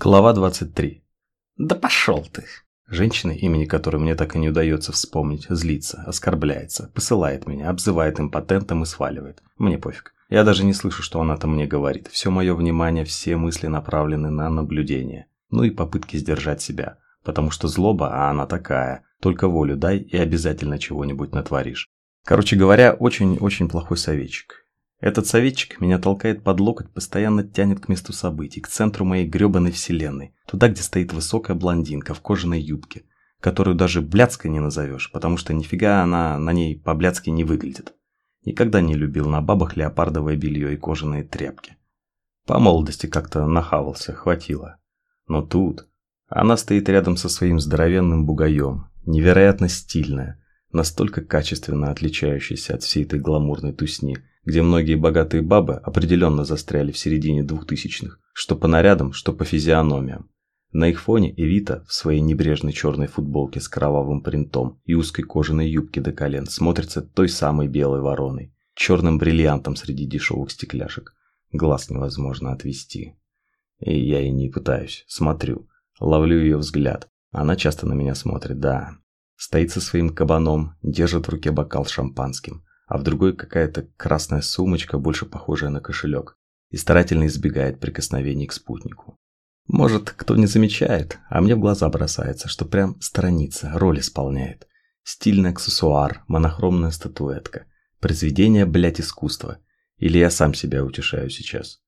Глава 23. Да пошел ты! Женщина, имени которой мне так и не удается вспомнить, злится, оскорбляется, посылает меня, обзывает импотентом и сваливает. Мне пофиг. Я даже не слышу, что она там мне говорит. Все мое внимание, все мысли направлены на наблюдение. Ну и попытки сдержать себя. Потому что злоба, а она такая. Только волю дай и обязательно чего-нибудь натворишь. Короче говоря, очень-очень плохой советчик. Этот советчик меня толкает под локоть, постоянно тянет к месту событий, к центру моей гребаной вселенной, туда, где стоит высокая блондинка в кожаной юбке, которую даже блядской не назовешь, потому что нифига она на ней по-блядски не выглядит. Никогда не любил на бабах леопардовое белье и кожаные тряпки. По молодости как-то нахавался, хватило. Но тут она стоит рядом со своим здоровенным бугаем, невероятно стильная, настолько качественно отличающаяся от всей этой гламурной тусни – где многие богатые бабы определенно застряли в середине двухтысячных, что по нарядам, что по физиономиям. На их фоне Эвита в своей небрежной черной футболке с кровавым принтом и узкой кожаной юбке до колен смотрится той самой белой вороной, черным бриллиантом среди дешевых стекляшек. Глаз невозможно отвести. И я и не пытаюсь, смотрю, ловлю ее взгляд. Она часто на меня смотрит, да. Стоит со своим кабаном, держит в руке бокал с шампанским а в другой какая-то красная сумочка, больше похожая на кошелек, и старательно избегает прикосновений к спутнику. Может, кто не замечает, а мне в глаза бросается, что прям страница, роль исполняет. Стильный аксессуар, монохромная статуэтка. Произведение, блядь, искусства. Или я сам себя утешаю сейчас.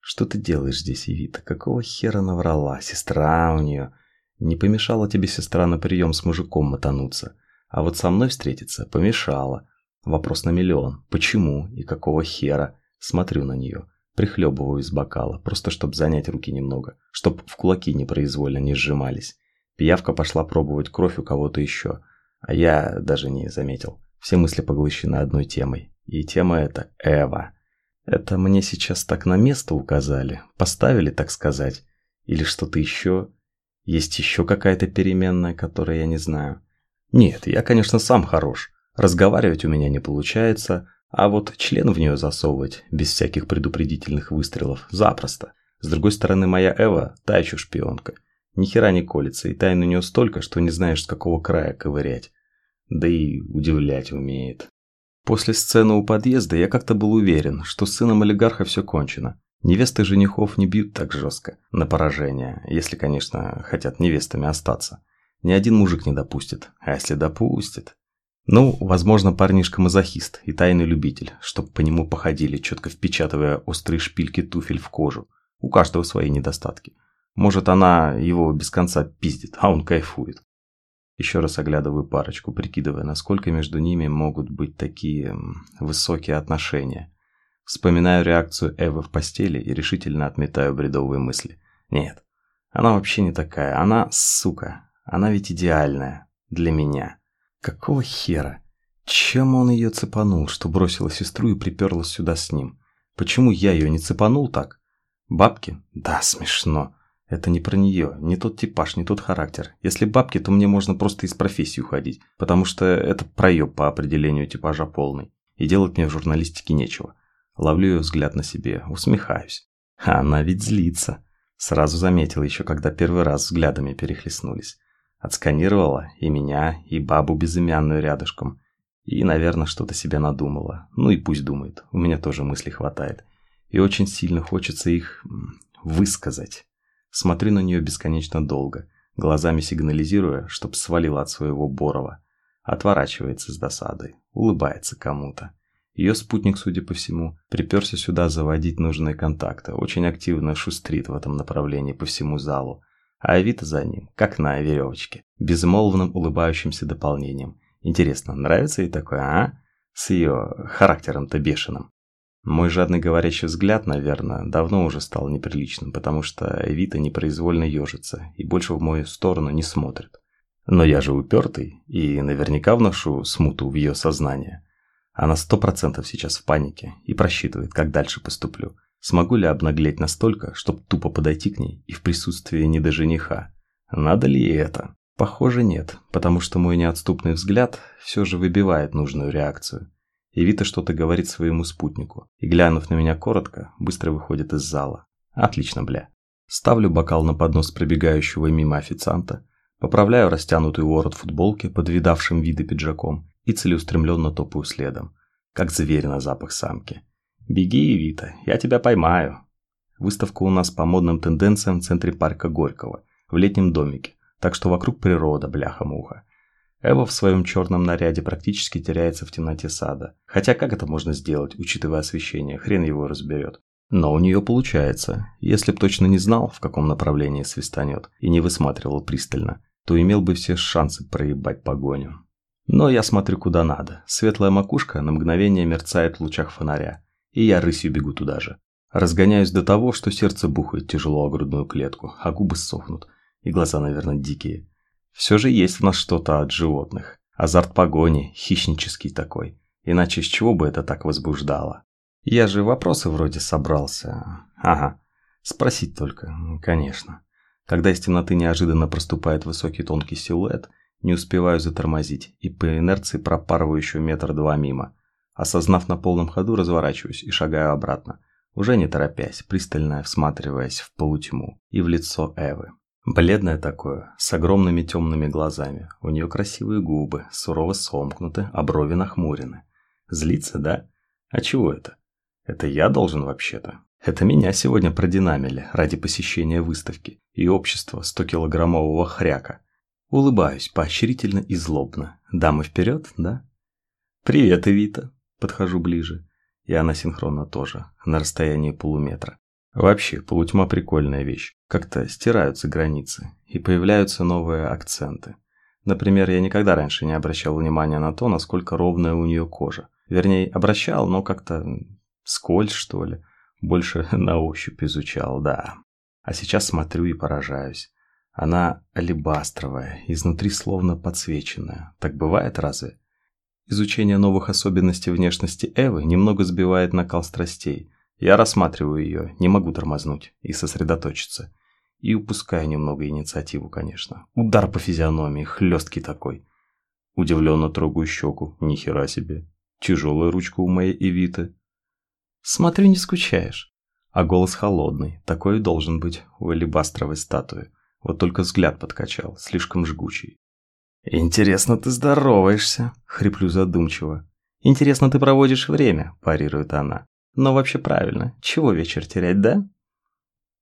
Что ты делаешь здесь, Евита? Какого хера наврала? Сестра у нее. Не помешала тебе сестра на прием с мужиком мотануться. А вот со мной встретиться помешала. Вопрос на миллион. Почему и какого хера? Смотрю на нее. Прихлебываю из бокала, просто чтобы занять руки немного, чтоб в кулаки непроизвольно не сжимались. Пиявка пошла пробовать кровь у кого-то еще, а я даже не заметил. Все мысли поглощены одной темой. И тема эта – Эва. Это мне сейчас так на место указали, поставили, так сказать. Или что-то еще? Есть еще какая-то переменная, которую я не знаю. Нет, я, конечно, сам хорош. Разговаривать у меня не получается, а вот член в нее засовывать, без всяких предупредительных выстрелов, запросто. С другой стороны, моя Эва – та еще шпионка. Ни хера не колется, и тайн у нее столько, что не знаешь, с какого края ковырять. Да и удивлять умеет. После сцены у подъезда я как-то был уверен, что с сыном олигарха все кончено. Невесты женихов не бьют так жестко, на поражение, если, конечно, хотят невестами остаться. Ни один мужик не допустит, а если допустит... Ну, возможно, парнишка-мазохист и тайный любитель, чтоб по нему походили, четко впечатывая острые шпильки туфель в кожу. У каждого свои недостатки. Может, она его без конца пиздит, а он кайфует. Еще раз оглядываю парочку, прикидывая, насколько между ними могут быть такие высокие отношения. Вспоминаю реакцию Эвы в постели и решительно отметаю бредовые мысли. Нет, она вообще не такая. Она, сука, она ведь идеальная. Для меня. Какого хера? Чем он ее цепанул, что бросила сестру и приперлась сюда с ним? Почему я ее не цепанул так? Бабки? Да, смешно. Это не про нее, не тот типаж, не тот характер. Если бабки, то мне можно просто из профессии уходить, потому что это проеб по определению типажа полный. И делать мне в журналистике нечего. Ловлю ее взгляд на себе, усмехаюсь. Она ведь злится. Сразу заметил еще, когда первый раз взглядами перехлестнулись. Отсканировала и меня, и бабу безымянную рядышком. И, наверное, что-то себе надумала. Ну и пусть думает, у меня тоже мыслей хватает. И очень сильно хочется их высказать. Смотрю на нее бесконечно долго, глазами сигнализируя, чтоб свалила от своего Борова. Отворачивается с досадой, улыбается кому-то. Ее спутник, судя по всему, приперся сюда заводить нужные контакты, очень активно шустрит в этом направлении по всему залу а Авито за ним, как на веревочке, безмолвным улыбающимся дополнением. Интересно, нравится ей такое, а? С ее характером-то бешеным. Мой жадный говорящий взгляд, наверное, давно уже стал неприличным, потому что Эвита непроизвольно ежится и больше в мою сторону не смотрит. Но я же упертый и наверняка вношу смуту в ее сознание. Она сто процентов сейчас в панике и просчитывает, как дальше поступлю. Смогу ли обнаглеть настолько, чтобы тупо подойти к ней и в присутствии не до жениха? Надо ли это? Похоже, нет, потому что мой неотступный взгляд все же выбивает нужную реакцию. И Вита что-то говорит своему спутнику, и, глянув на меня коротко, быстро выходит из зала. Отлично, бля. Ставлю бокал на поднос пробегающего мимо официанта, поправляю растянутый ворот футболки под видавшим виды пиджаком и целеустремленно топаю следом, как зверь на запах самки. «Беги, Вита, я тебя поймаю!» Выставка у нас по модным тенденциям в центре парка Горького, в летнем домике, так что вокруг природа, бляха-муха. Эва в своем черном наряде практически теряется в темноте сада. Хотя как это можно сделать, учитывая освещение, хрен его разберет. Но у нее получается. Если б точно не знал, в каком направлении свистанет, и не высматривал пристально, то имел бы все шансы проебать погоню. Но я смотрю куда надо. Светлая макушка на мгновение мерцает в лучах фонаря, и я рысью бегу туда же. Разгоняюсь до того, что сердце бухает тяжело о грудную клетку, а губы сохнут, и глаза, наверное, дикие. Все же есть в нас что-то от животных. Азарт погони, хищнический такой. Иначе с чего бы это так возбуждало? Я же вопросы вроде собрался. Ага, спросить только, конечно. Когда из темноты неожиданно проступает высокий тонкий силуэт, не успеваю затормозить и по инерции пропарываю еще метр-два мимо. Осознав на полном ходу, разворачиваюсь и шагаю обратно, уже не торопясь, пристально всматриваясь в полутьму и в лицо Эвы. Бледное такое, с огромными темными глазами. У нее красивые губы, сурово сомкнуты, а брови нахмурены. Злится, да? А чего это? Это я должен вообще-то. Это меня сегодня продинамили ради посещения выставки и общества 100-килограммового хряка. Улыбаюсь поощрительно и злобно. Дамы вперед, да? «Привет, Эвита!» Подхожу ближе. И она синхронно тоже, на расстоянии полуметра. Вообще, полутьма прикольная вещь. Как-то стираются границы, и появляются новые акценты. Например, я никогда раньше не обращал внимания на то, насколько ровная у нее кожа. Вернее, обращал, но как-то скользь, что ли. Больше на ощупь изучал, да. А сейчас смотрю и поражаюсь. Она алебастровая, изнутри словно подсвеченная. Так бывает разве? Изучение новых особенностей внешности Эвы немного сбивает накал страстей – я рассматриваю ее, не могу тормознуть и сосредоточиться. И упускаю немного инициативу, конечно. Удар по физиономии, хлесткий такой. Удивленно трогаю щеку, ни хера себе. Тяжелая ручка у моей Эвиты. Смотрю, не скучаешь. А голос холодный, такой должен быть у алебастровой статуи. Вот только взгляд подкачал, слишком жгучий. «Интересно ты здороваешься», — хриплю задумчиво. «Интересно ты проводишь время», — парирует она. Но вообще правильно. Чего вечер терять, да?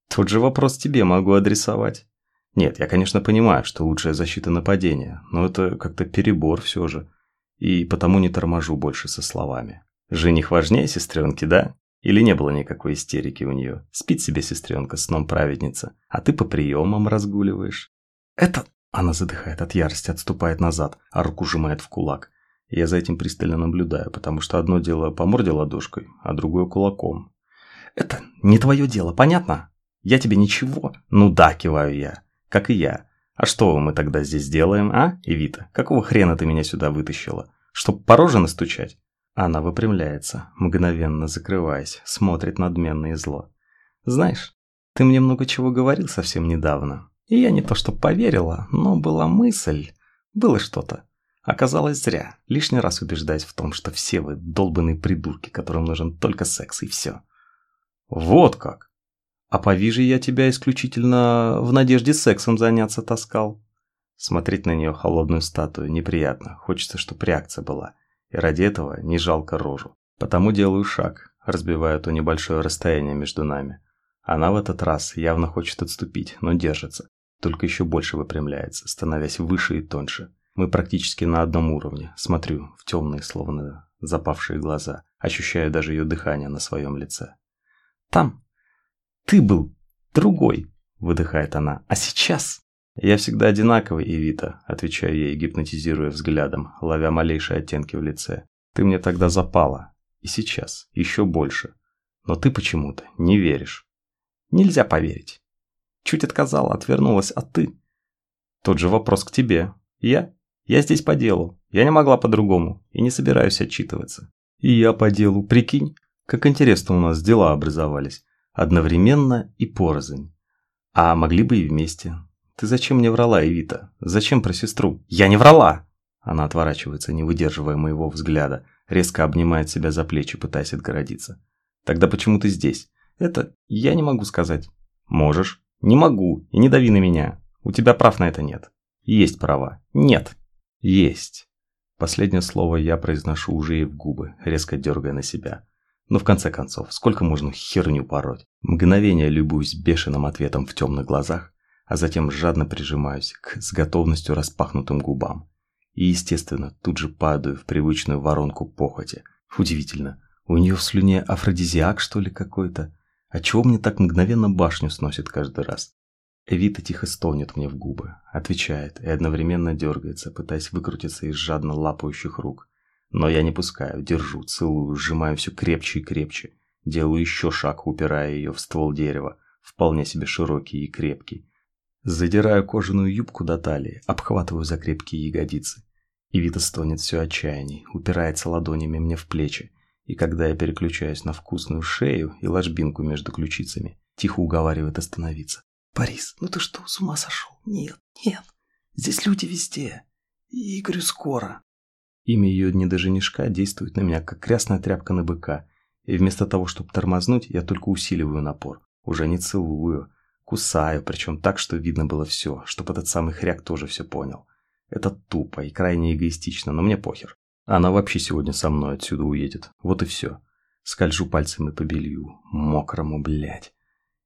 Тут же вопрос тебе могу адресовать. Нет, я, конечно, понимаю, что лучшая защита нападения, но это как-то перебор все же. И потому не торможу больше со словами. Жених важнее сестренки, да? Или не было никакой истерики у нее? Спит себе сестренка сном праведница, а ты по приемам разгуливаешь. Это... Она задыхает от ярости, отступает назад, а руку сжимает в кулак. Я за этим пристально наблюдаю, потому что одно дело по морде ладошкой, а другое кулаком. «Это не твое дело, понятно? Я тебе ничего?» «Ну да», киваю я, как и я. «А что мы тогда здесь делаем, а, Эвита? Какого хрена ты меня сюда вытащила? Чтоб по роже настучать?» Она выпрямляется, мгновенно закрываясь, смотрит надменно и зло. «Знаешь, ты мне много чего говорил совсем недавно. И я не то что поверила, но была мысль, было что-то. Оказалось зря, лишний раз убеждаясь в том, что все вы долбанные придурки, которым нужен только секс и все. Вот как! А повижу я тебя исключительно в надежде сексом заняться таскал. Смотреть на нее холодную статую неприятно, хочется, чтобы реакция была. И ради этого не жалко рожу. Потому делаю шаг, разбивая то небольшое расстояние между нами. Она в этот раз явно хочет отступить, но держится. Только еще больше выпрямляется, становясь выше и тоньше. Мы практически на одном уровне. Смотрю в темные, словно запавшие глаза, ощущаю даже ее дыхание на своем лице. «Там ты был другой», — выдыхает она. «А сейчас...» «Я всегда одинаковый, Эвита», — отвечаю ей, гипнотизируя взглядом, ловя малейшие оттенки в лице. «Ты мне тогда запала. И сейчас. Еще больше. Но ты почему-то не веришь». «Нельзя поверить». Чуть отказала, отвернулась, а ты? Тот же вопрос к тебе. Я я здесь по делу. Я не могла по-другому и не собираюсь отчитываться. И я по делу. Прикинь, как интересно у нас дела образовались. Одновременно и порознь. А могли бы и вместе. Ты зачем мне врала, Эвита? Зачем про сестру? Я не врала! Она отворачивается, не выдерживая моего взгляда, резко обнимает себя за плечи, пытаясь отгородиться. Тогда почему ты здесь? Это я не могу сказать. Можешь. Не могу, и не дави на меня. У тебя прав на это нет. Есть права. Нет. Есть. Последнее слово я произношу уже и в губы, резко дергая на себя. Но в конце концов, сколько можно херню пороть? Мгновение любуюсь бешеным ответом в темных глазах, а затем жадно прижимаюсь к с готовностью распахнутым губам. И, естественно, тут же падаю в привычную воронку похоти. Удивительно, у нее в слюне афродизиак, что ли, какой-то? А чего мне так мгновенно башню сносит каждый раз? Эвита тихо стонет мне в губы, отвечает и одновременно дергается, пытаясь выкрутиться из жадно лапающих рук. Но я не пускаю, держу, целую, сжимаю все крепче и крепче. Делаю еще шаг, упирая ее в ствол дерева, вполне себе широкий и крепкий. Задираю кожаную юбку до талии, обхватываю за крепкие ягодицы. И Вита стонет все отчаянней, упирается ладонями мне в плечи, и когда я переключаюсь на вкусную шею и ложбинку между ключицами, тихо уговаривает остановиться. «Борис, ну ты что, с ума сошел? Нет, нет, здесь люди везде. И говорю, скоро». Имя ее недоженишка действует на меня, как красная тряпка на быка, и вместо того, чтобы тормознуть, я только усиливаю напор. Уже не целую, кусаю, причем так, что видно было все, чтобы этот самый хряк тоже все понял. Это тупо и крайне эгоистично, но мне похер. Она вообще сегодня со мной отсюда уедет. Вот и все. Скольжу пальцами по белью. Мокрому, блядь.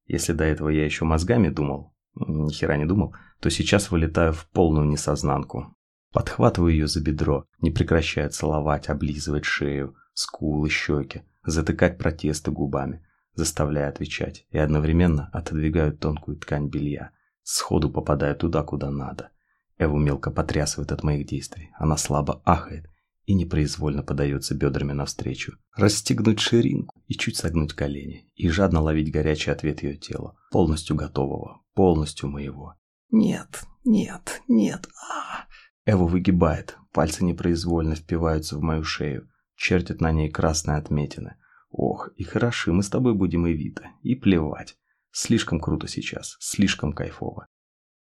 Если до этого я еще мозгами думал, ни хера не думал, то сейчас вылетаю в полную несознанку. Подхватываю ее за бедро, не прекращая целовать, облизывать шею, скулы, щеки, затыкать протесты губами, заставляя отвечать, и одновременно отодвигаю тонкую ткань белья, сходу попадая туда, куда надо. Эву мелко потрясывает от моих действий, она слабо ахает, и непроизвольно подается бедрами навстречу. Расстегнуть ширинку и чуть согнуть колени, и жадно ловить горячий ответ ее тела, полностью готового, полностью моего. «Нет, нет, нет, а Эва выгибает, пальцы непроизвольно впиваются в мою шею, чертят на ней красные отметины. Ох, и хороши мы с тобой будем, Эвита, и плевать. Слишком круто сейчас, слишком кайфово.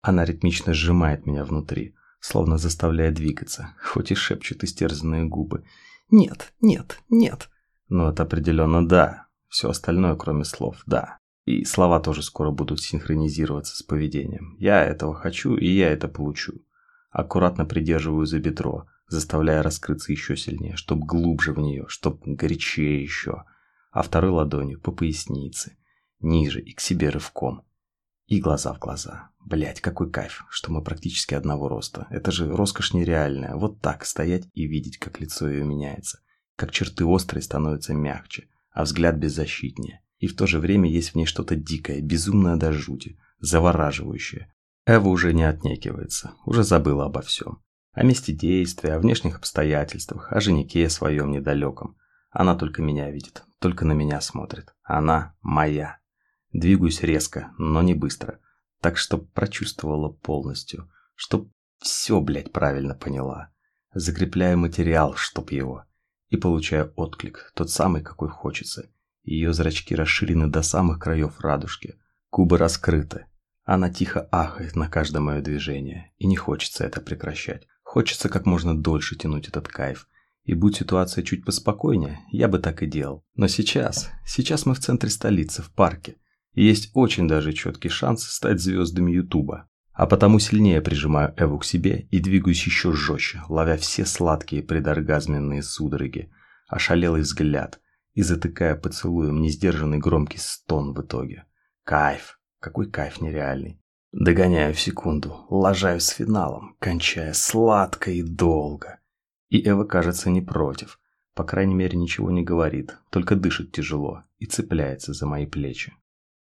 Она ритмично сжимает меня внутри, словно заставляя двигаться, хоть и шепчут истерзанные губы. «Нет, нет, нет». Но это определенно «да». Все остальное, кроме слов, «да». И слова тоже скоро будут синхронизироваться с поведением. Я этого хочу, и я это получу. Аккуратно придерживаю за бедро, заставляя раскрыться еще сильнее, чтоб глубже в нее, чтоб горячее еще. А второй ладонью по пояснице, ниже и к себе рывком. И глаза в глаза. Блять, какой кайф, что мы практически одного роста. Это же роскошь нереальная. Вот так стоять и видеть, как лицо ее меняется. Как черты острые становятся мягче, а взгляд беззащитнее. И в то же время есть в ней что-то дикое, безумное до жути, завораживающее. Эва уже не отнекивается, уже забыла обо всем. О месте действия, о внешних обстоятельствах, о женихе своем недалеком. Она только меня видит, только на меня смотрит. Она моя. Двигаюсь резко, но не быстро. Так, чтоб прочувствовала полностью. Чтоб все, блядь, правильно поняла. Закрепляю материал, чтоб его. И получаю отклик, тот самый, какой хочется. Ее зрачки расширены до самых краев радужки. Губы раскрыты. Она тихо ахает на каждое мое движение. И не хочется это прекращать. Хочется как можно дольше тянуть этот кайф. И будь ситуация чуть поспокойнее, я бы так и делал. Но сейчас, сейчас мы в центре столицы, в парке есть очень даже четкий шанс стать звездами Ютуба. А потому сильнее прижимаю Эву к себе и двигаюсь еще жестче, ловя все сладкие предоргазменные судороги, ошалелый взгляд и затыкая поцелуем несдержанный громкий стон в итоге. Кайф! Какой кайф нереальный! Догоняю в секунду, лажаю с финалом, кончая сладко и долго. И Эва, кажется, не против. По крайней мере, ничего не говорит, только дышит тяжело и цепляется за мои плечи.